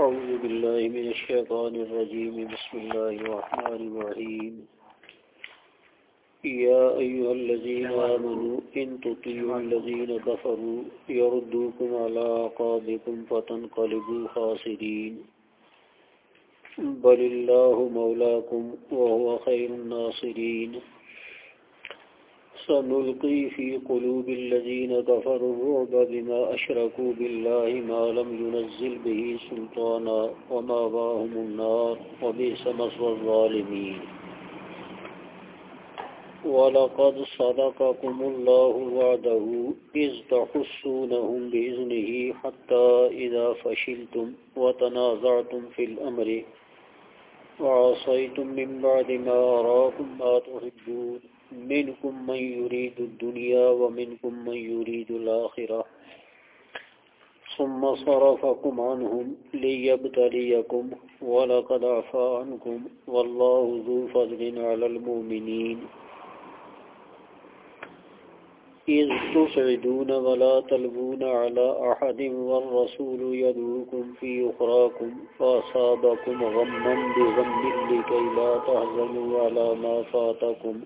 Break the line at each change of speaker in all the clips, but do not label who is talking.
أعوذ بالله من الشيطان الرجيم. بسم الله الرحمن الرحيم. يا أيها الذين آمنوا، إن تطيعوا الذين كفروا يردوكم على عقابكم فتنقلبوا خاسرين. بل الله مولاكم وهو خير الناصرين. سنلقي في قلوب الذين كفروا الرعب بما أشركوا بالله ما لم ينزل به سلطانا وما باهم النار وبئس مصر الظالمين. ولقد صدقكم الله وعده إذ تحسونهم بإذنه حتى إذا فشلتم وتنازعتم في الأمر وعصيتم من بعد ما أراكم ما تحبون. منكم من يريد الدنيا ومنكم من يريد الآخرة. ثم صرفكم عنهم ليبتليكم ولقد عفا عنكم والله ذو فضل على المؤمنين. إذ تسعدون ولا تلبون على أحد والرسول يدوكم في أخراكم فأصابكم غما بغم لكي لا تحزنوا على ما فاتكم.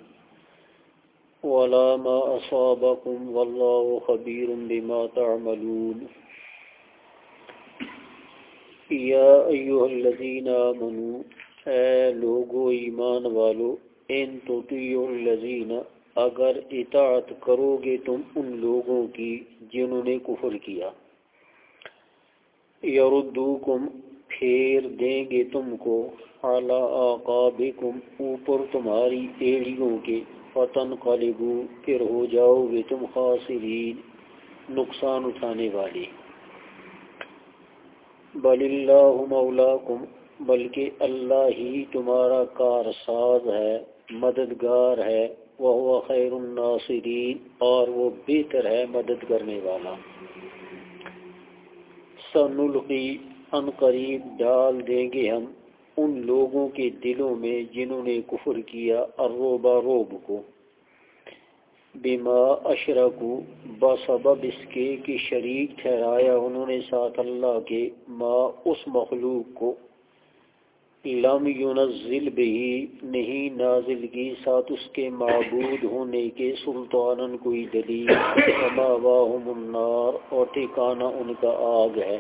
ولا ما أصابكم والله خبير بما تعملون. يا أيها الذين آمنوا، اے لوگو ایمان والو، ان تطیعوا الذین، اگر اطاعت کرو گے تم ان لوگوں کی جنہوں نے کفر کیا. یردوکم، پھیر دیں گے تم کو اعلی آقابکم، اوپر تمہاری ایڑیوں کے فتن قالبو، پھر ہو جاؤ گے تم خاصرین، نقصان اٹھانے والے بل اللہ مولاکم، بلکہ اللہ ہی تمہارا کار ساز ہے، مددگار ہے وہ خیر الناصرین، اور وہ بہتر ہے مدد کرنے والا۔ سنلقی، ان قریب ڈال دیں گے ہم ان لوگوں کے دلوں میں جنہوں نے کفر کیا اروبا روب کو۔ بیما اشرکو بسبب اس کے کہ شریک ٹھہرایا انہوں نے ساتھ اللہ کے، ما اس مخلوق کو۔ لم ينزل بھی نہیں نازل کی، ساتھ اس کے معبود ہونے کے سلطان کوئی دلیل۔ واہم النار، اور ٹھکانہ ان کا آگ ہے۔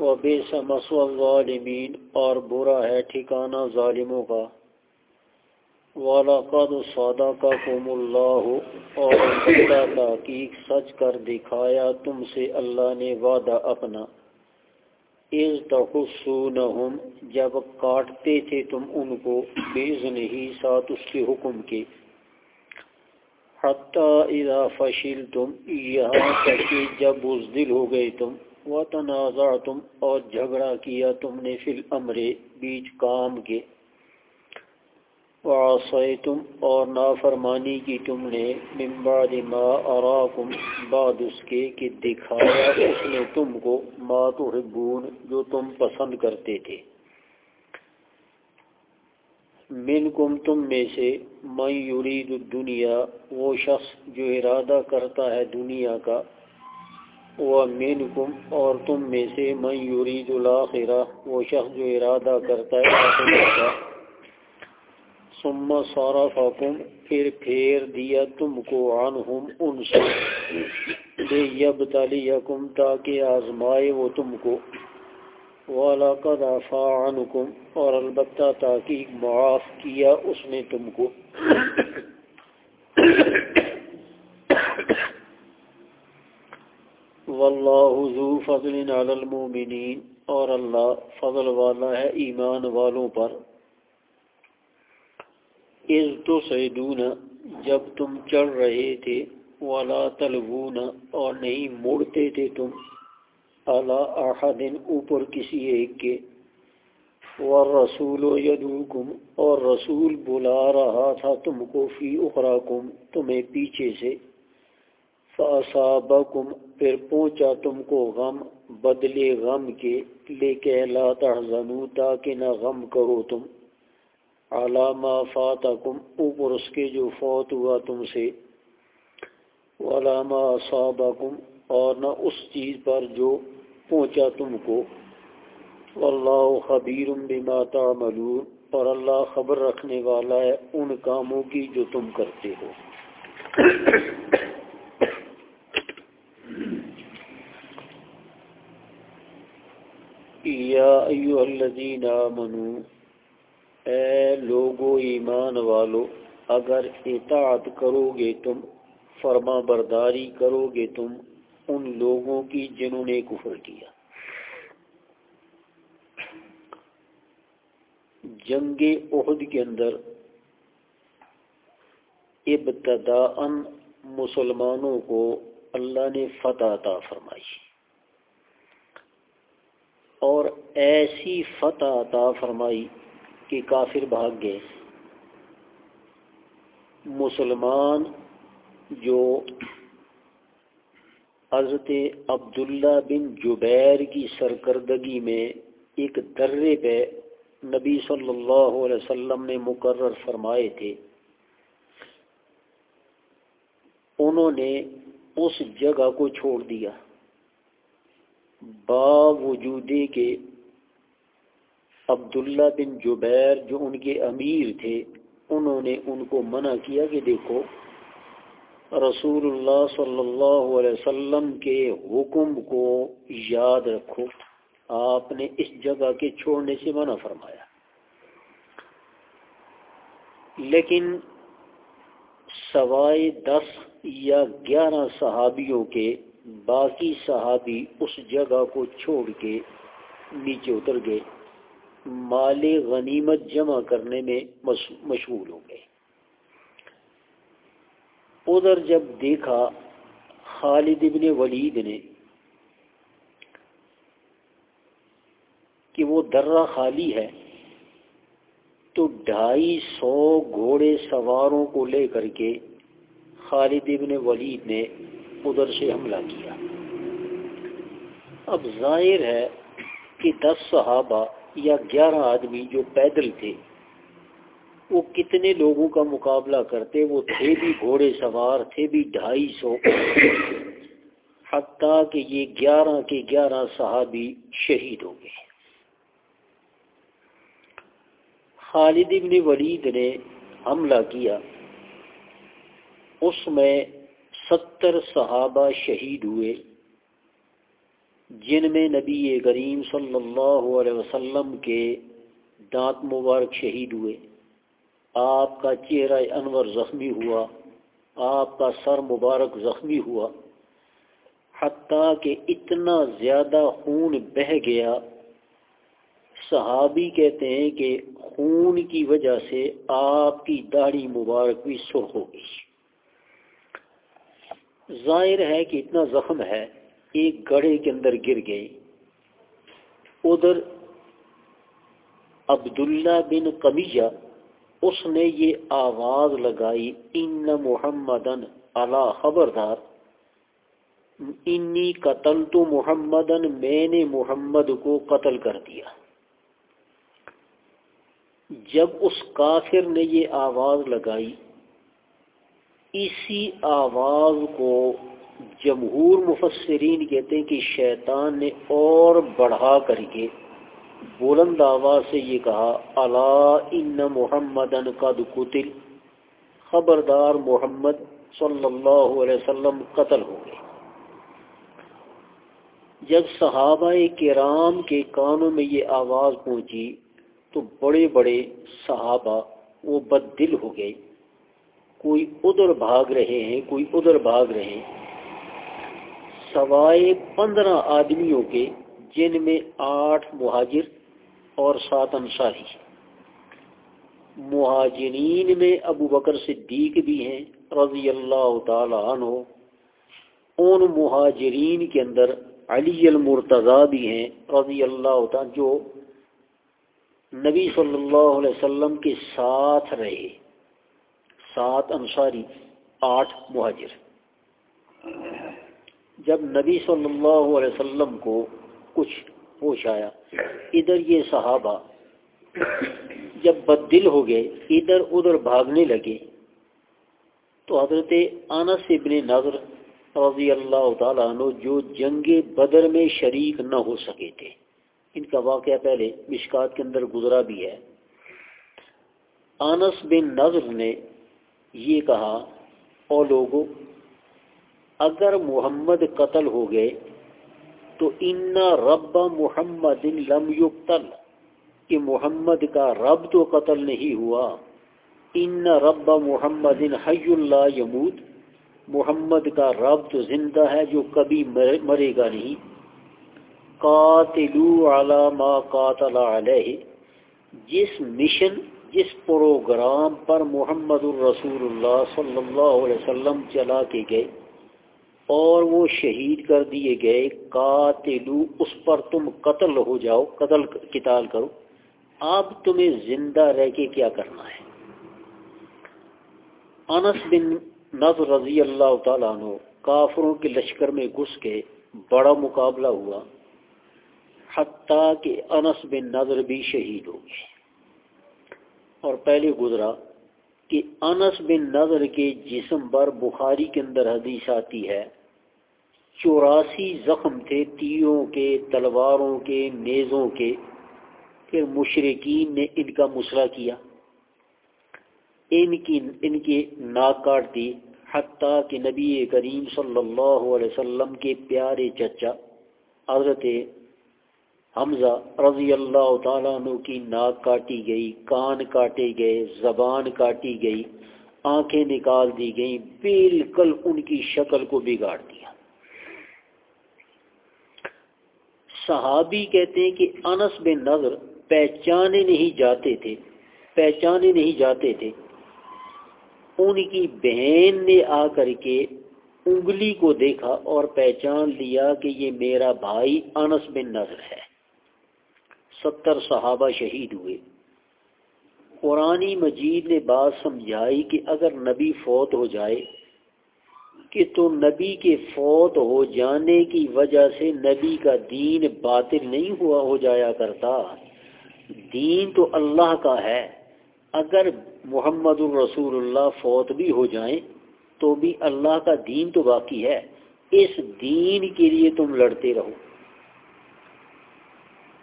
وبیس مسو الظالمین، اور برا ہے ٹھکانہ ظالموں کا۔ وَلَقَدْ صَدَقَكُمُ اللَّهُ اور تحقیق سچ کر دکھایا تم سے اللہ نے وعدہ اپنا۔ اِذْ تَحُسُّونَهُمْ، جب کاٹتے تھے تم ان کو بیزن ہی ساتھ اس کے حکم کے۔ حَتَّى اِذَا فَشِلْتُمْ، یہاں تک جب بزدل ہو گئے تم و اور جھگڑا کیا تم نے فی الامر بیچ کام کے۔ وعصیتم اور نافرمانی کی تم نے من بعد ما اراکم، بعد اس کے کہ دکھایا اس نے تم کو ما تحبون، جو تم پسند کرتے تھے۔ منکم، تم میں سے من یرید الدنیا، وہ شخص جو ارادہ کرتا ہے دنیا کا۔ وَمِنْكُمْ اور تم میں سے من یرید الاخرہ، وہ شخص جو ارادہ کرتا ہے آخرت کا۔ ثم صرفکم پھر پھیر دیا تم کو عنہم ان سے لیبتلیکم تاکہ آزمائے وہ تم کو وَلَقَدْ عَفَا عَنُكُمْ، اور البتہ تاکہ معاف کیا اس نے تم کو واللہ ذو فضل علی المؤمنین اور اللہ فضل والا ہے ایمان والوں پر۔ اذ تسعدون جب تم چڑھ رہے تھے، ولا تلوون اور نہیں مڑتے تھے تم علی احد اوپر کسی ایک کے۔ والرسول یدوکم اور رسول بلا رہا تھا تم کو، فی اخراکم، تمہیں پیچھے سے۔ فاصابکم پھر پہنچا تم کو غم، بدلے غم کے۔ لے کے لا تحزنو تاکہ نہ غم کرو تم۔ علامہ فاتکم اوپر اس کے جو فوت ہوا تم سے علامہ صابکم اور نہ اس چیز پر جو پہنچا تم کو۔ اللہ خبیر بما تعملون، اور اللہ خبر رکھنے والا ہے ان کاموں کی جو تم کرتے ہو۔ یا ایو الذین آمنو اے لوگو ایمان والو، اگر اطاعت کرو گے تم، فرما برداری کرو گے تم ان لوگوں کی جنہوں نے کفر کیا۔ جنگ عہد کے اندر ابتدا مسلمانوں کو اللہ نے فتح عطا فرمائی۔ اور ایسی فتح عطا فرمائی کہ کافر بھاگ گئے۔ مسلمان جو حضرت عبداللہ بن جبیر کی سرکردگی میں ایک درے پہ نبی صلی اللہ علیہ وسلم نے مقرر فرمائے تھے، انہوں نے اس جگہ کو چھوڑ دیا۔ باوجود کے عبداللہ بن جبیر جو ان کے امیر تھے، انہوں نے ان کو منع کیا کہ دیکھو رسول اللہ صلی اللہ علیہ وسلم کے حکم کو یاد رکھو، آپ نے اس جگہ کے چھوڑنے سے منع فرمایا۔ لیکن سوائے دس یا گیارہ صحابیوں کے باقی صحابی اس جگہ کو چھوڑ کے نیچے اتر گئے۔ مال غنیمت جمع کرنے میں مشغول ہو گئے ادھر جب دیکھا خالد ابن ولید نے کہ وہ درہ خالی ہے، تو ڈھائی سو گھوڑے سواروں کو لے کر کے خالد ابن ولید نے ادھر سے حملہ کیا۔ اب ظاہر ہے کہ دس صحابہ یا گیارہ آدمی جو پیدل تھے، وہ کتنے لوگوں کا مقابلہ کرتے؟ وہ تھے بھی گھوڑے سوار، تھے بھی ڈھائی سو۔ حتیٰ کہ یہ گیارہ کے گیارہ صحابی شہید ہو گئے۔ خالد ابن ولید نے حملہ کیا۔ اس میں ستر صحابہ شہید ہوئے۔ جن میں نبی کریم صلی اللہ علیہ وسلم کے دانت مبارک شہید ہوئے۔ آپ کا چہرہ انور زخمی ہوا، آپ کا سر مبارک زخمی ہوا۔ حتیٰ کہ اتنا زیادہ خون بہہ گیا۔ صحابی کہتے ہیں کہ خون کی وجہ سے آپ کی داڑھی مبارک بھی سرخ ہو گئی۔ ظاہر ہے کہ اتنا زخم ہے۔ ایک گڑھے کے اندر گر گئی۔ ادھر عبداللہ بن قمیجہ اس نے یہ آواز لگائی، ان محمدن اللہ خبردار، انی قتل تو محمدن، میں نے محمد کو قتل کر دیا۔ جب اس کافر نے یہ آواز لگائی، اسی آواز کو جمہور مفسرین کہتے ہیں کہ شیطان نے اور بڑھا کر کے بلند آواز سے یہ کہا اللہ ان محمد قد قتل. خبردار محمد صلی اللہ علیہ وسلم قتل ہو گئے۔ جب صحابہ کرام کے کانوں میں یہ آواز پہنچی تو بڑے بڑے صحابہ وہ بد دل ہو گئے۔ کوئی ادھر بھاگ رہے ہیں، کوئی ادھر بھاگ رہے ہیں۔ سوائے پندرہ آدمیوں کے، جن میں آٹھ مہاجر اور سات انصاری مہاجرین میں ابو بکر صدیق بھی ہیں، رضی اللہ تعالی عنہ۔ ان مہاجرین کے اندر علی المرتضی بھی ہیں، رضی اللہ تعالی جو نبی صلی اللہ علیہ وسلم کے ساتھ رہے۔ سات انصاری، آٹھ مہاجر۔ جب نبی صلی اللہ علیہ وسلم کو کچھ ہوش آیا، ادھر یہ صحابہ جب بد دل ہو گئے، ادھر ادھر بھاگنے لگے، تو حضرت انس ابن نظر رضی اللہ تعالیٰ عنہ جو جنگ بدر میں شریک نہ ہو سکے تھے، ان کا واقعہ پہلے مشکات کے اندر گزرا بھی ہے۔ آنس بن نظر نے یہ کہا، او لوگوں اگر محمد قتل ہو گئے تو ان رب محمد لم یقتل۔ کہ محمد کا رب تو قتل نہیں ہوا۔ ان رب محمد حی اللہ یمود محمد کا رب تو زندہ ہے جو کبھی مرے گا نہیں۔ قاتلو علی ما قاتل علیہ۔ جس مشن، جس پروگرام پر محمد الرسول اللہ صلی اللہ علیہ وسلم چلا کے گئے۔ اور وہ شہید کر دیے گئے، قاتلو، اس پر تم قتل ہو جاؤ، قتل قتال کرو۔ اب تمہیں زندہ رہ کے کیا کرنا ہے؟ انس بن نظر رضی اللہ تعالیٰ عنہ کافروں کے لشکر میں گھس کے بڑا مقابلہ ہوا، حتیٰ کہ انس بن نظر بھی شہید ہو گئے۔ اور پہلے گزرا کہ انس بن نظر کے جسم پر بخاری کے اندر حدیث آتی ہے، چوراسی زخم تھے تیروں کے، تلواروں کے، نیزوں کے، پھر مشرقین نے ان کا مسئلہ کیا۔ ان کی ان کی ناک کاٹ دی، حتیٰ کہ نبی کریم صلی اللہ علیہ وسلم کے پیارے چچا، حضرت حمزہ رضی اللہ تعالیٰ عنہ کی ناک کاٹی گئی، کان کاٹے گئے، زبان کاٹی گئی، آنکھیں نکال دی گئیں، بالکل ان کی شکل کو بگاڑ دیا۔ صحابی کہتے ہیں کہ انس بن نظر پہچانے نہیں جاتے تھے، پہچانے نہیں جاتے تھے۔ ان کی بہن نے آ کر کے انگلی کو دیکھا اور پہچان لیا کہ یہ میرا بھائی انس بن نظر ہے۔ ستر صحابہ شہید ہوئے۔ قرآن مجید نے بات سمجھائی کہ اگر نبی فوت ہو جائے، کہ تو نبی کے فوت ہو جانے کی وجہ سے نبی کا دین باطل نہیں ہوا ہو جایا کرتا۔ دین تو اللہ کا ہے۔ اگر محمد الرسول اللہ فوت بھی ہو جائیں، تو بھی اللہ کا دین تو باقی ہے۔ اس دین کے لیے تم لڑتے رہو۔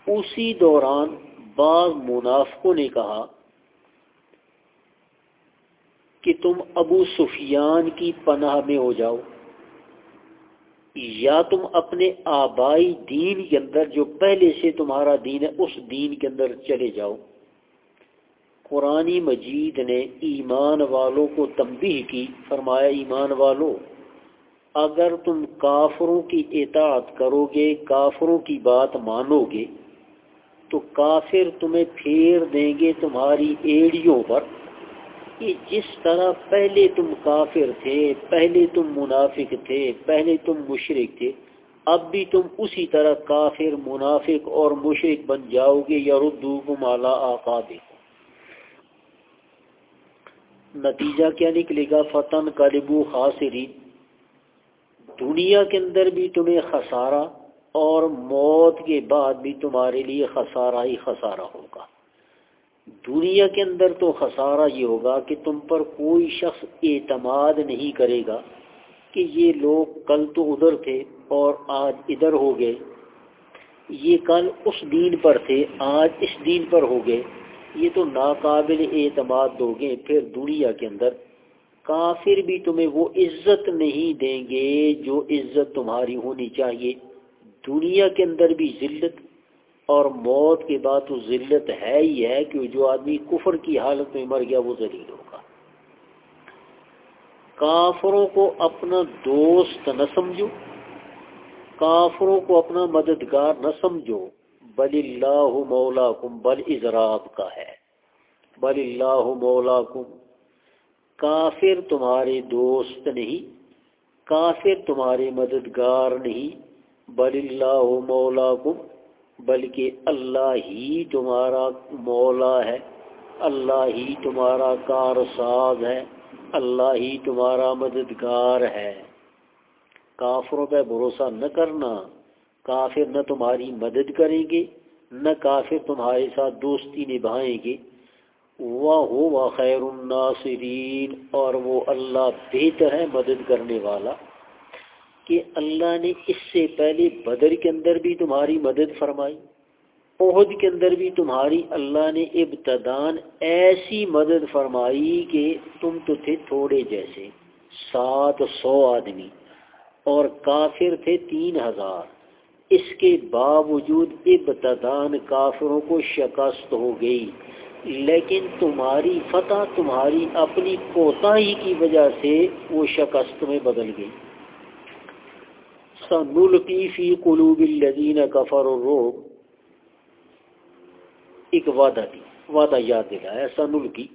اسی دوران بعض منافقوں نے کہا کہ تم ابو سفیان کی پناہ میں ہو جاؤ، یا تم اپنے آبائی دین کے اندر جو پہلے سے تمہارا دین ہے، اس دین کے اندر چلے جاؤ۔ قرآن مجید نے ایمان والوں کو تنبیہ کی، فرمایا، ایمان والو، اگر تم کافروں کی اطاعت کرو گے، کافروں کی بات مانو گے تو کافر تمہیں پھیر دیں گے تمہاری ایڑیوں پر کہ جس طرح پہلے تم کافر تھے، پہلے تم منافق تھے، پہلے تم مشرق تھے، اب بھی تم اسی طرح کافر، منافق اور مشرق بن جاؤ گے یا ردو مالا آقا دے نتیجہ کیا نکلے گا؟ فتن کالبو خاصری دنیا کے اندر بھی تمہیں خسارہ اور موت کے بعد بھی تمہارے لیے خسارہ ہی خسارہ ہوگا۔ دنیا کے اندر تو خسارہ یہ ہوگا کہ تم پر کوئی شخص اعتماد نہیں کرے گا کہ یہ لوگ کل تو ادھر تھے اور آج ادھر ہو گئے۔ یہ کل اس دین پر تھے، آج اس دین پر ہو گئے۔ یہ تو ناقابل اعتماد دو گے پھر دنیا کے اندر کافر بھی تمہیں وہ عزت نہیں دیں گے جو عزت تمہاری ہونی چاہیے۔ دنیا کے اندر بھی ذلت اور موت کے بعد تو ذلت ہے ہی ہے کہ جو آدمی کفر کی حالت میں مر گیا وہ ذلیل ہوگا۔ کافروں کو اپنا دوست نہ سمجھو، کافروں کو اپنا مددگار نہ سمجھو، بل اللہ مولا کم بل اضراب کا ہے۔ بل اللہ مولا کم کافر تمہارے دوست نہیں، کافر تمہارے مددگار نہیں۔ بل اللہ مولا کم بلکہ اللہ ہی تمہارا مولا ہے، اللہ ہی تمہارا کار ساز ہے، اللہ ہی تمہارا مددگار ہے۔ کافروں پہ بھروسہ نہ کرنا، کافر نہ تمہاری مدد کریں گے، نہ کافر تمہارے ساتھ دوستی نبھائیں گے۔ وہ ہو خیر الناصرین اور وہ اللہ بہتر ہے مدد کرنے والا۔ کہ اللہ نے اس سے پہلے بدر کے اندر بھی تمہاری مدد فرمائی، عہد کے اندر بھی تمہاری اللہ نے ابتدان ایسی مدد فرمائی کہ تم تو تھے تھوڑے جیسے، سات سو آدمی اور کافر تھے تین ہزار۔ اس کے باوجود ابتدان کافروں کو شکست ہو گئی، لیکن تمہاری فتح، تمہاری اپنی کوتاہی کی وجہ سے وہ شکست میں بدل گئی۔ سنلقی فی قلوب الذین کفر الروب ایک وعدہ دی، وعدہ یاد دلایا سنلقی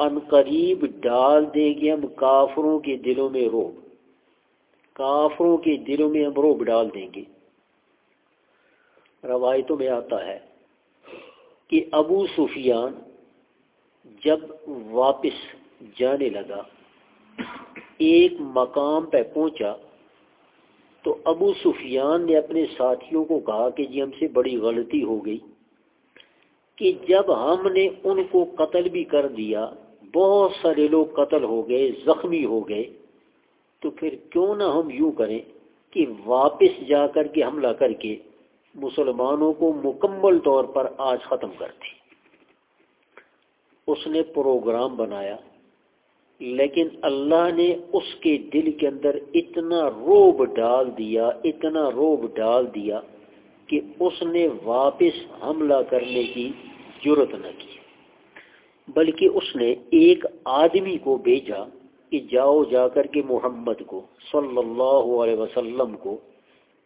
ان قریب ڈال دیں گے ہم کافروں کے دلوں میں روب کافروں کے دلوں میں ہم روب ڈال دیں گے. روایتوں میں آتا ہے کہ ابو سفیان جب واپس جانے لگا، ایک مقام پہ پہنچا تو ابو سفیان نے اپنے ساتھیوں کو کہا کہ جی ہم سے بڑی غلطی ہو گئی کہ جب ہم نے ان کو قتل بھی کر دیا، بہت سارے لوگ قتل ہو گئے، زخمی ہو گئے، تو پھر کیوں نہ ہم یوں کریں کہ واپس جا کر کے حملہ کر کے مسلمانوں کو مکمل طور پر آج ختم کر دی اس نے پروگرام بنایا۔ لیکن اللہ نے اس کے دل کے اندر اتنا روب ڈال دیا، اتنا روب ڈال دیا کہ اس نے واپس حملہ کرنے کی ضرورت نہ کی۔ بلکہ اس نے ایک آدمی کو بھیجا کہ جاؤ جا کر کے محمد کو، صلی اللہ علیہ وسلم کو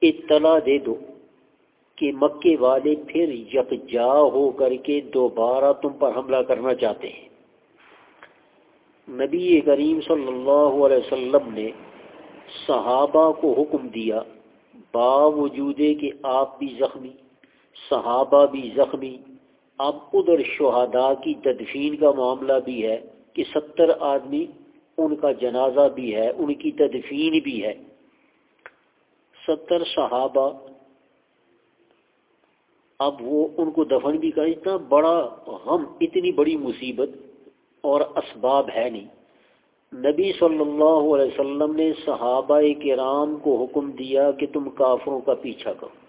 اطلاع دے دو کہ مکے والے پھر یکجا ہو کر کے دوبارہ تم پر حملہ کرنا چاہتے ہیں۔ نبی کریم صلی اللہ علیہ وسلم نے صحابہ کو حکم دیا، باوجود کہ آپ بھی زخمی، صحابہ بھی زخمی، اب ادھر شہداء کی تدفین کا معاملہ بھی ہے کہ ستر آدمی ان کا جنازہ بھی ہے، ان کی تدفین بھی ہے۔ ستر صحابہ، اب وہ ان کو دفن بھی کر، اتنا بڑا غم، اتنی بڑی مصیبت اور اسباب ہے نہیں۔ نبی صلی اللہ علیہ وسلم نے صحابہ کرام کو حکم دیا کہ تم کافروں کا پیچھا کرو۔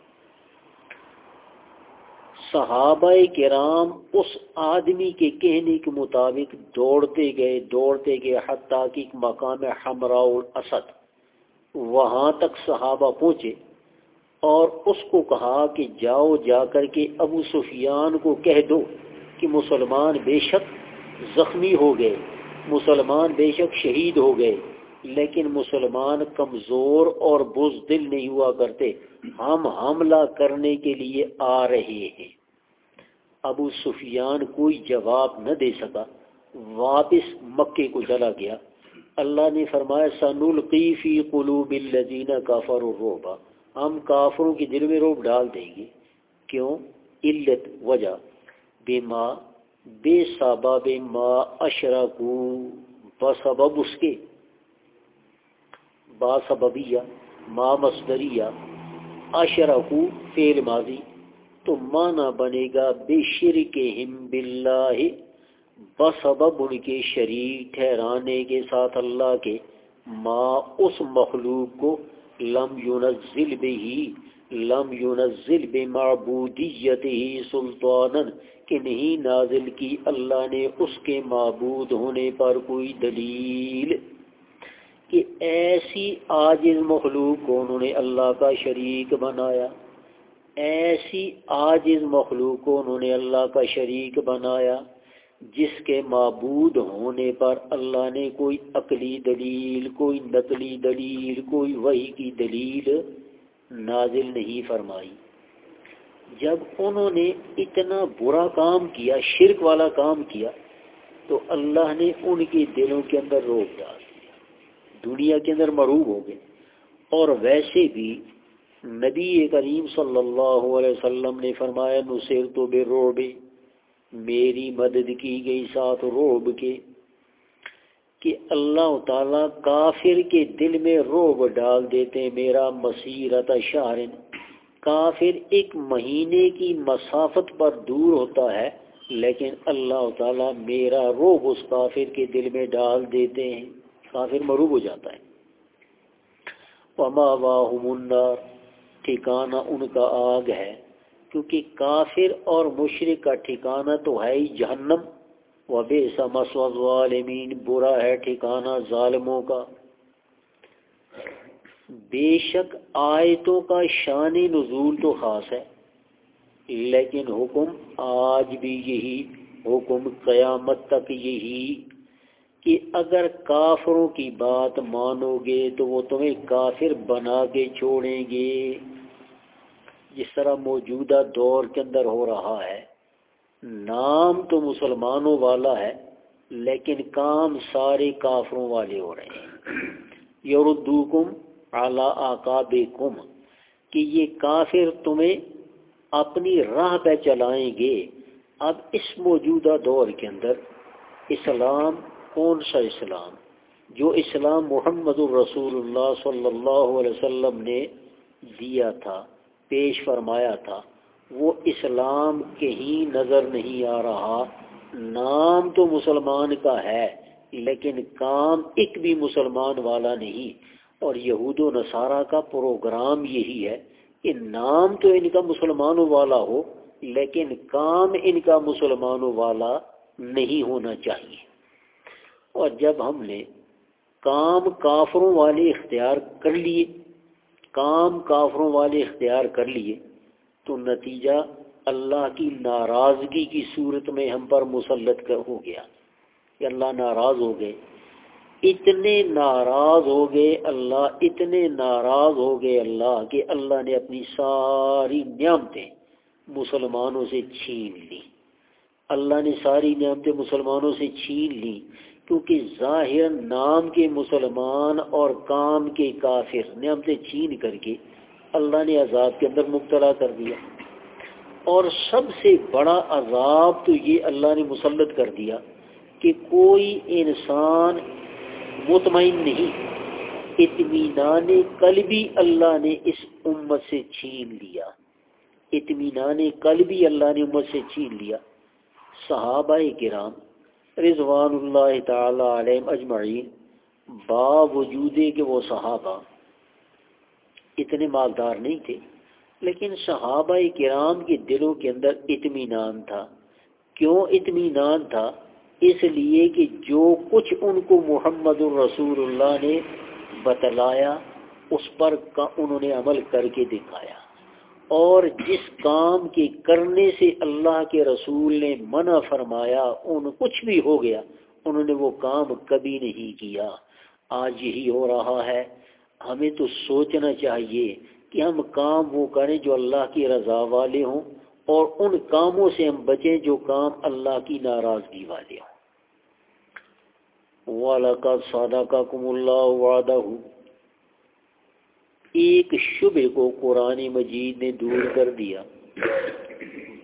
صحابہ کرام اس آدمی کے کہنے کے مطابق دوڑتے گئے دوڑتے گئے، حتیٰ کہ ایک مقام حمراء الاسد، وہاں تک صحابہ پہنچے اور اس کو کہا کہ جاؤ جا کر کے ابو سفیان کو کہہ دو کہ مسلمان بے شک زخمی ہو گئے۔ مسلمان بے شک شہید ہو گئے، لیکن مسلمان کمزور اور بزدل نہیں ہوا کرتے۔ ہم حملہ کرنے کے لیے آ رہے ہیں۔ ابو سفیان کوئی جواب نہ دے سکا۔ واپس مکے کو چلا گیا۔ اللہ نے فرمایا سن القیفی قلوب الذین کافر الروبا ہم کافروں کی دل میں روب ڈال دیں گے۔ کیوں؟ علت وجہ۔ بیما بے سبب ما اشرکو بسبب اس کے، با سببیہ، ما مصدریہ اشرکو فعل ماضی، تو مانا بنے گا بے شرک ہم باللہ بسبب ان کے شریک ٹھہرانے کے ساتھ اللہ کے، ما اس مخلوق کو لم ينزل به لم ينزل بمعبودیته سلطانا، کہ نہیں نازل کی اللہ نے اس کے معبود ہونے پر کوئی دلیل۔ کہ ایسی آجز مخلوق کو انہوں نے اللہ کا شریک بنایا۔ ایسی آجز مخلوق کو انہوں نے اللہ کا شریک بنایا، جس کے معبود ہونے پر اللہ نے کوئی عقلی دلیل، کوئی نقلی دلیل، کوئی وہی کی دلیل۔ نازل نہیں فرمائی۔ جب انہوں نے اتنا برا کام کیا، شرک والا کام کیا، تو اللہ نے ان کے دلوں کے اندر روک ڈال دیا۔ دنیا کے اندر مروب ہو گئے۔ اور ویسے بھی نبی کریم صلی اللہ علیہ وسلم نے فرمایا، نصیر تو بے رو میری مدد کی گئی ساتھ روب کے۔ کہ اللہ تعالیٰ کافر کے دل میں روب ڈال دیتے میرا مسیرت شارن کافر ایک مہینے کی مسافت پر دور ہوتا ہے، لیکن اللہ تعالیٰ میرا روب اس کافر کے دل میں ڈال دیتے ہیں۔ کافر مروب ہو جاتا ہے۔ پما واہم النار۔ ٹھکانہ ان کا آگ ہے، کیونکہ کافر اور مشرق کا ٹھکانہ تو ہے ہی جہنم۔ و بے سمس ظالمین برا ہے ٹھکانہ ظالموں کا۔ بے شک آیتوں کا شان نزول تو خاص ہے، لیکن حکم آج بھی یہی، حکم قیامت تک یہی کہ اگر کافروں کی بات مانو گے تو وہ تمہیں کافر بنا کے چھوڑیں گے۔ جس طرح موجودہ دور کے اندر ہو رہا ہے۔ نام تو مسلمانوں والا ہے، لیکن کام سارے کافروں والے ہو رہے ہیں۔ یوردوکم اعلیٰ آکاب کم کہ یہ کافر تمہیں اپنی راہ پہ چلائیں گے۔ اب اس موجودہ دور کے اندر اسلام، کون سا اسلام؟ جو اسلام محمد الرسول اللہ صلی اللہ علیہ وسلم نے دیا تھا، پیش فرمایا تھا۔ وہ اسلام کہیں نظر نہیں آ رہا۔ نام تو مسلمان کا ہے، لیکن کام ایک بھی مسلمان والا نہیں۔ اور یہود و نصارہ کا پروگرام یہی ہے کہ نام تو ان کا مسلمانوں والا ہو، لیکن کام ان کا مسلمانوں والا نہیں ہونا چاہیے۔ اور جب ہم نے کام کافروں والے اختیار کر لیے، کام کافروں والے اختیار کر لیے تو نتیجہ اللہ کی ناراضگی کی صورت میں ہم پر مسلط کر ہو گیا۔ کہ اللہ ناراض ہو گئے۔ اتنے ناراض ہو گئے اللہ، اتنے ناراض ہو گئے اللہ کہ اللہ نے اپنی ساری نعمتیں مسلمانوں سے چھین لی۔ اللہ نے ساری نعمتیں مسلمانوں سے چھین لی۔ کیونکہ ظاہر نام کے مسلمان اور کام کے کافر نعمتیں چھین کر کے اللہ نے عذاب کے اندر مبتلا کر دیا۔ اور سب سے بڑا عذاب تو یہ اللہ نے مسلط کر دیا کہ کوئی انسان مطمئن نہیں، اطمینان قلبی اللہ نے اس امت سے چھین لیا۔ اطمینان قلبی اللہ نے امت سے چھین لیا۔ صحابہ کرام رضوان اللہ تعالی علیہ اجمعین باوجود کہ وہ صحابہ اتنے مالدار نہیں تھے۔ لیکن صحابہ کرام کے دلوں کے اندر اطمینان تھا۔ کیوں اطمینان تھا؟ اس لیے کہ جو کچھ ان کو محمد الرسول اللہ نے بتلایا، اس پر انہوں نے عمل کر کے دکھایا۔ اور جس کام کے کرنے سے اللہ کے رسول نے منع فرمایا، ان کچھ بھی ہو گیا، انہوں نے وہ کام کبھی نہیں کیا۔ آج یہی ہو رہا ہے۔ ہمیں تو سوچنا چاہیے کہ ہم کام وہ کریں جو اللہ کی رضا والے ہوں اور ان کاموں سے ہم بچیں جو کام اللہ کی ناراضگی والے ہوں۔ والا کا سادہ کا کم اللہ وعدہ ہوں ایک شبہ کو قرآن مجید نے دور کر دیا۔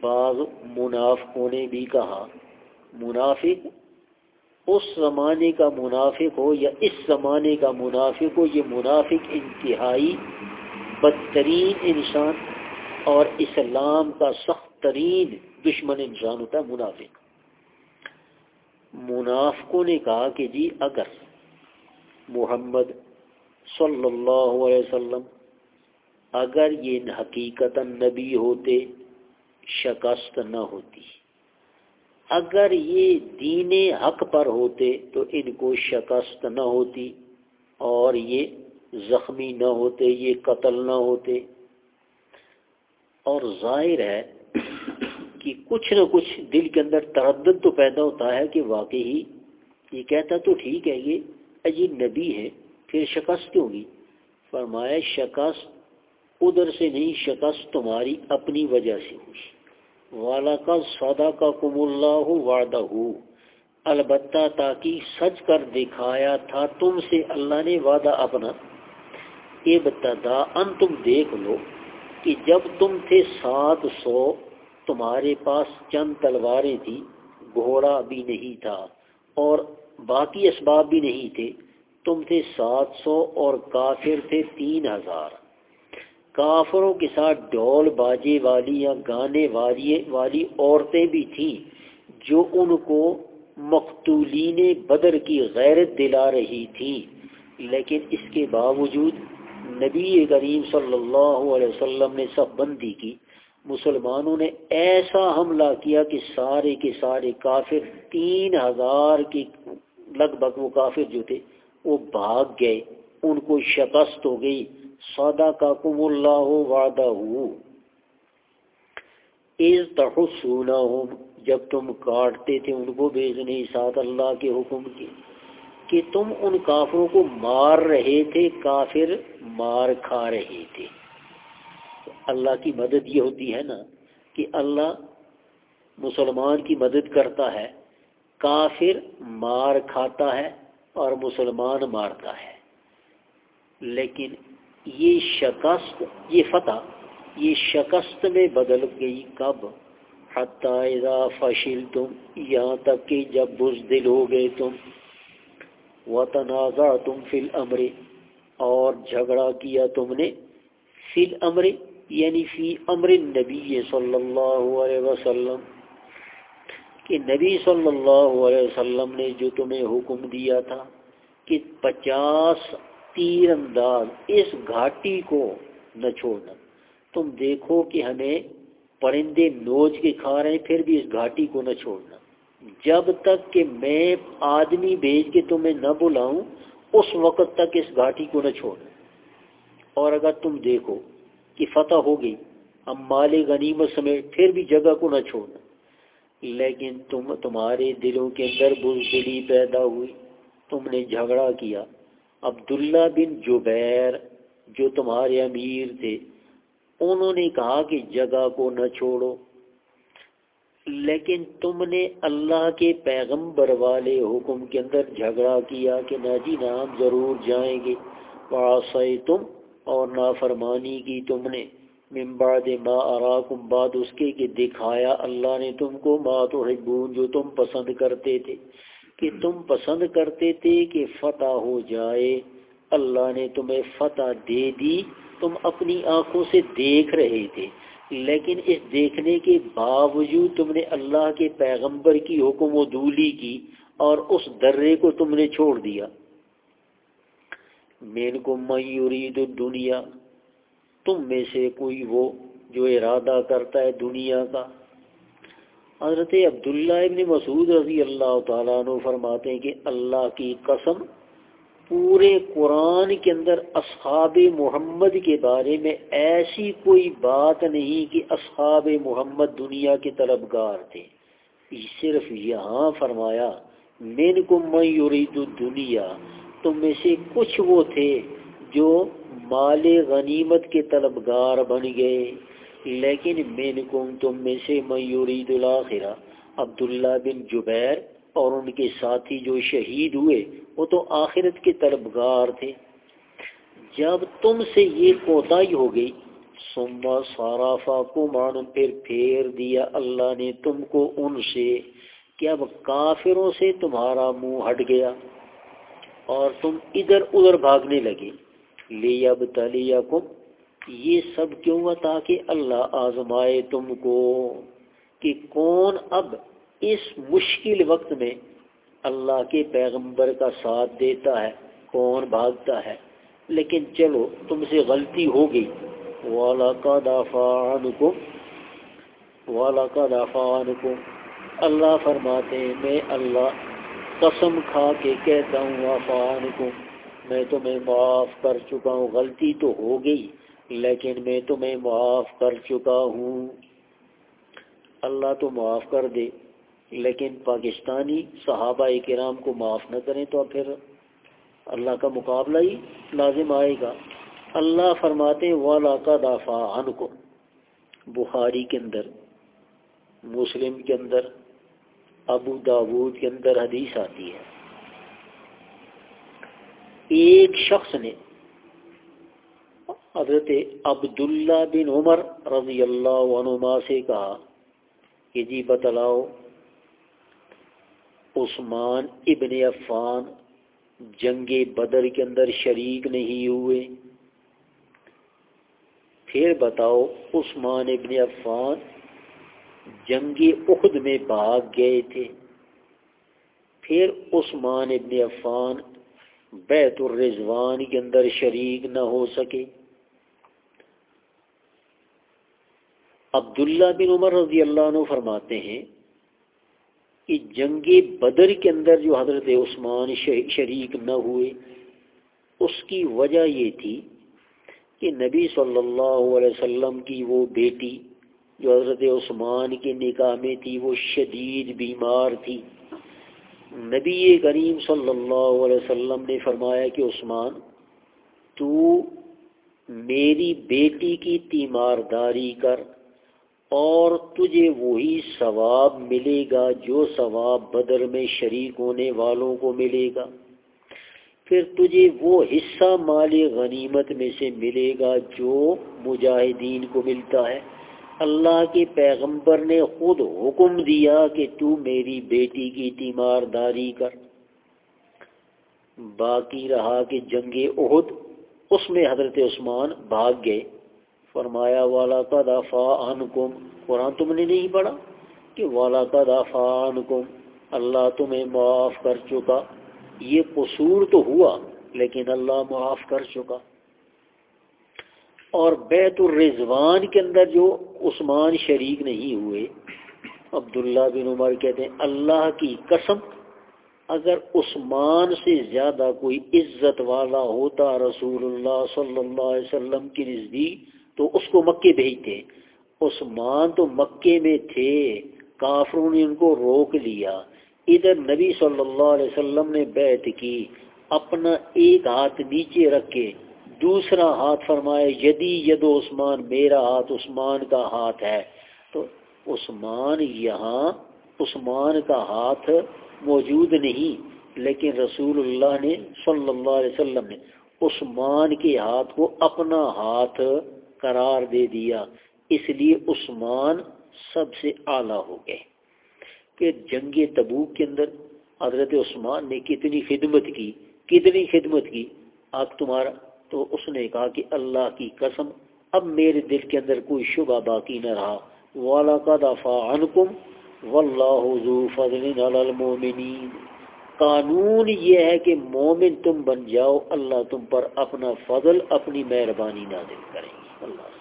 بعض منافقوں نے بھی کہا، منافق اس زمانے کا منافق ہو یا اس زمانے کا منافق ہو، یہ منافق انتہائی بدترین انسان اور اسلام کا سخت ترین دشمن انسان ہوتا ہے، منافق۔ منافقوں نے کہا کہ جی اگر محمد صلی اللہ علیہ وسلم اگر یہ حقیقت نبی ہوتے، شکست نہ ہوتی۔ اگر یہ دین حق پر ہوتے تو ان کو شکست نہ ہوتی اور یہ زخمی نہ ہوتے، یہ قتل نہ ہوتے۔ اور ظاہر ہے کہ کچھ نہ کچھ دل کے اندر تردد تو پیدا ہوتا ہے کہ واقعی یہ کہتا تو ٹھیک ہے، یہ عجیب نبی ہے، پھر شکست کیوں ہوگی؟ فرمایا، شکست ادھر سے نہیں، شکست تمہاری اپنی وجہ سے ہوئی والا کا سودا کا کم اللہ وعدہ البتہ تاکہ سچ کر دکھایا تھا تم سے اللہ نے وعدہ اپنا۔ یہ بتا ان تم دیکھ لو کہ جب تم تھے سات سو، تمہارے پاس چند تلواریں تھی گھوڑا بھی نہیں تھا اور باقی اسباب بھی نہیں تھے۔ تم تھے سات سو اور کافر تھے تین ہزار۔ کافروں کے ساتھ ڈول باجے والی یا گانے والی والی عورتیں بھی تھیں جو ان کو مقتولین بدر کی غیرت دلا رہی تھی لیکن اس کے باوجود نبی کریم صلی اللہ علیہ وسلم نے سب بندی کی۔ مسلمانوں نے ایسا حملہ کیا کہ سارے کے سارے کافر تین ہزار کی لگ بھگ وہ کافر جو تھے وہ بھاگ گئے، ان کو شکست ہو گئی۔ سودا کا کم اللہ وعدہ سونا جب تم کاٹتے تھے ان کو بھیجنے ساتھ اللہ کے حکم کی کہ تم ان کافروں کو مار رہے تھے، کافر مار کھا رہے تھے۔ اللہ کی مدد یہ ہوتی ہے نا، کہ اللہ مسلمان کی مدد کرتا ہے، کافر مار کھاتا ہے اور مسلمان مارتا ہے۔ لیکن یہ شکست، یہ فتح، یہ شکست میں بدل گئی کب؟ اذا فشل تم یہاں تک کہ جب بزدل ہو گئے تم۔ و تنازع تم فل امر اور جھگڑا کیا تم نے؟ فل امر یعنی فی امر نبی صلی اللہ علیہ وسلم۔ کہ نبی صلی اللہ علیہ وسلم نے جو تمہیں حکم دیا تھا کہ پچاس تیر انداز اس گھاٹی کو نہ چھوڑنا۔ تم دیکھو کہ ہمیں پرندے نوچ کے کھا رہے ہیں، پھر بھی اس گھاٹی کو نہ چھوڑنا۔ جب تک کہ میں آدمی بھیج کے تمہیں نہ بلاؤں، اس وقت تک اس گھاٹی کو نہ چھوڑنا۔ اور اگر تم دیکھو کہ فتح ہو گئی، ہم مال غنیمت سمیت پھر بھی جگہ کو نہ چھوڑنا۔ لیکن تم، تمہارے دلوں کے اندر بزدلی پیدا ہوئی، تم نے جھگڑا کیا۔ عبداللہ بن جبیر، جو تمہارے امیر تھے، انہوں نے کہا کہ جگہ کو نہ چھوڑو۔ لیکن تم نے اللہ کے پیغمبر والے حکم کے اندر جھگڑا کیا کہ نہ جی نام ضرور جائیں گے۔ واسع تم اور نافرمانی کی تم نے۔ ممباد ما اراکم، بعد اس کے کہ دکھایا اللہ نے تم کو، ما تو جو تم پسند کرتے تھے۔ کہ تم پسند کرتے تھے کہ فتح ہو جائے۔ اللہ نے تمہیں فتح دے دی، تم اپنی آنکھوں سے دیکھ رہے تھے۔ لیکن اس دیکھنے کے باوجود تم نے اللہ کے پیغمبر کی حکم و دولی کی اور اس درے کو تم نے چھوڑ دیا۔ مین کو میوری دنیا تم میں سے کوئی وہ جو ارادہ کرتا ہے دنیا کا۔ حضرت عبداللہ ابن مسعود رضی اللہ تعالیٰ عنہ فرماتے ہیں کہ اللہ کی قسم پورے قرآن کے اندر اصحاب محمد کے بارے میں ایسی کوئی بات نہیں کہ اصحاب محمد دنیا کے طلبگار تھے۔ صرف یہاں فرمایا مین کو میورید دنیا تم میں سے کچھ وہ تھے جو مال غنیمت کے طلبگار بن گئے۔ لیکن مین کم تم میں سے میورید الآخرہ عبداللہ بن جبیر اور ان کے ساتھی جو شہید ہوئے، وہ تو آخرت کے طلبگار تھے۔ جب تم سے یہ کوتاہی ہو گئی سما صارافا کو مان پھر پھیر دیا اللہ نے تم کو ان سے کہ اب کافروں سے تمہارا منہ ہٹ گیا اور تم ادھر ادھر بھاگنے لگے۔ لے اب تلیا کم یہ سب کیوں ہوا تاکہ اللہ آزمائے تم کو کہ کون اب اس مشکل وقت میں اللہ کے پیغمبر کا ساتھ دیتا ہے، کون بھاگتا ہے۔ لیکن چلو، تم سے غلطی ہو گئی۔ والا کا دافعان کو والا کا دافعان کو اللہ فرماتے ہیں، میں اللہ قسم کھا کے کہتا ہوں وافان کو میں تمہیں معاف کر چکا ہوں۔ غلطی تو ہو گئی۔ لیکن میں تمہیں معاف کر چکا ہوں۔ اللہ تو معاف کر دے، لیکن پاکستانی صحابہ کرام کو معاف نہ کریں تو پھر اللہ کا مقابلہ ہی لازم آئے گا۔ اللہ فرماتے والا کا دافع کو بخاری کے اندر، مسلم کے اندر، ابو داود کے اندر حدیث آتی ہے۔ ایک شخص نے حضرت عبداللہ بن عمر رضی اللہ عنما سے کہا کہ جی بتلاؤ، عثمان ابن عفان جنگ بدر کے اندر شریک نہیں ہوئے۔ پھر بتاؤ، عثمان ابن عفان جنگ اخد میں بھاگ گئے تھے۔ پھر عثمان ابن عفان بیت الرضوان کے اندر شریک نہ ہو سکے۔ عبداللہ بن عمر رضی اللہ عنہ فرماتے ہیں کہ جنگ بدر کے اندر جو حضرت عثمان شریک نہ ہوئے، اس کی وجہ یہ تھی کہ نبی صلی اللہ علیہ وسلم کی وہ بیٹی جو حضرت عثمان کے نکاح میں تھی، وہ شدید بیمار تھی۔ نبی کریم صلی اللہ علیہ وسلم نے فرمایا کہ عثمان، تو میری بیٹی کی تیمارداری کر اور تجھے وہی ثواب ملے گا جو ثواب بدر میں شریک ہونے والوں کو ملے گا۔ پھر تجھے وہ حصہ مال غنیمت میں سے ملے گا جو مجاہدین کو ملتا ہے۔ اللہ کے پیغمبر نے خود حکم دیا کہ تو میری بیٹی کی تیمار داری کر۔ باقی رہا کہ جنگ عہد اس میں حضرت عثمان بھاگ گئے۔ فرمایا، والا کا دفاع کم قرآن تم نے نہیں پڑھا کہ والا کا دفاع کم اللہ تمہیں معاف کر چکا۔ یہ قصور تو ہوا، لیکن اللہ معاف کر چکا۔ اور بیت الرضوان کے اندر جو عثمان شریک نہیں ہوئے، عبداللہ بن عمر کہتے ہیں، اللہ کی قسم، اگر عثمان سے زیادہ کوئی عزت والا ہوتا رسول اللہ صلی اللہ علیہ وسلم کی نزدیک تو اس کو مکے بھیجتے۔ عثمان تو مکے میں تھے، کافروں نے ان کو روک لیا۔ ادھر نبی صلی اللہ علیہ وسلم نے بیت کی، اپنا ایک ہاتھ نیچے رکھ کے دوسرا ہاتھ فرمائے، یدی ید عثمان، میرا ہاتھ عثمان کا ہاتھ ہے۔ تو عثمان یہاں عثمان کا ہاتھ موجود نہیں، لیکن رسول اللہ نے صلی اللہ علیہ وسلم نے عثمان کے ہاتھ کو اپنا ہاتھ قرار دے دیا۔ اس لیے عثمان سب سے اعلیٰ ہو گئے۔ کہ جنگ تبوک کے اندر حضرت عثمان نے کتنی خدمت کی، کتنی خدمت کی۔ آپ تمہارا تو اس نے کہا کہ اللہ کی قسم، اب میرے دل کے اندر کوئی شبہ باقی نہ رہا۔ والا کا دفاع فضل المومنین قانون یہ ہے کہ مومن تم بن جاؤ، اللہ تم پر اپنا فضل، اپنی مہربانی نازل کریں Bunlar.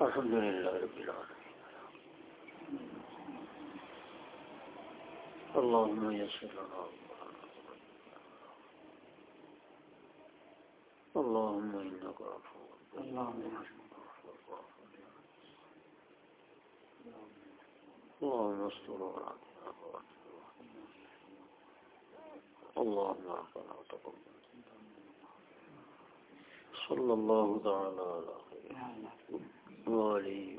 Elhamdülillah Rabbil Alemin. Allahümme yasirlana Allahümme inneke afurullah. Allahümme اللهم استر عوراتنا اللهم ربنا تقبل صلى الله تعالى على خير. وعليه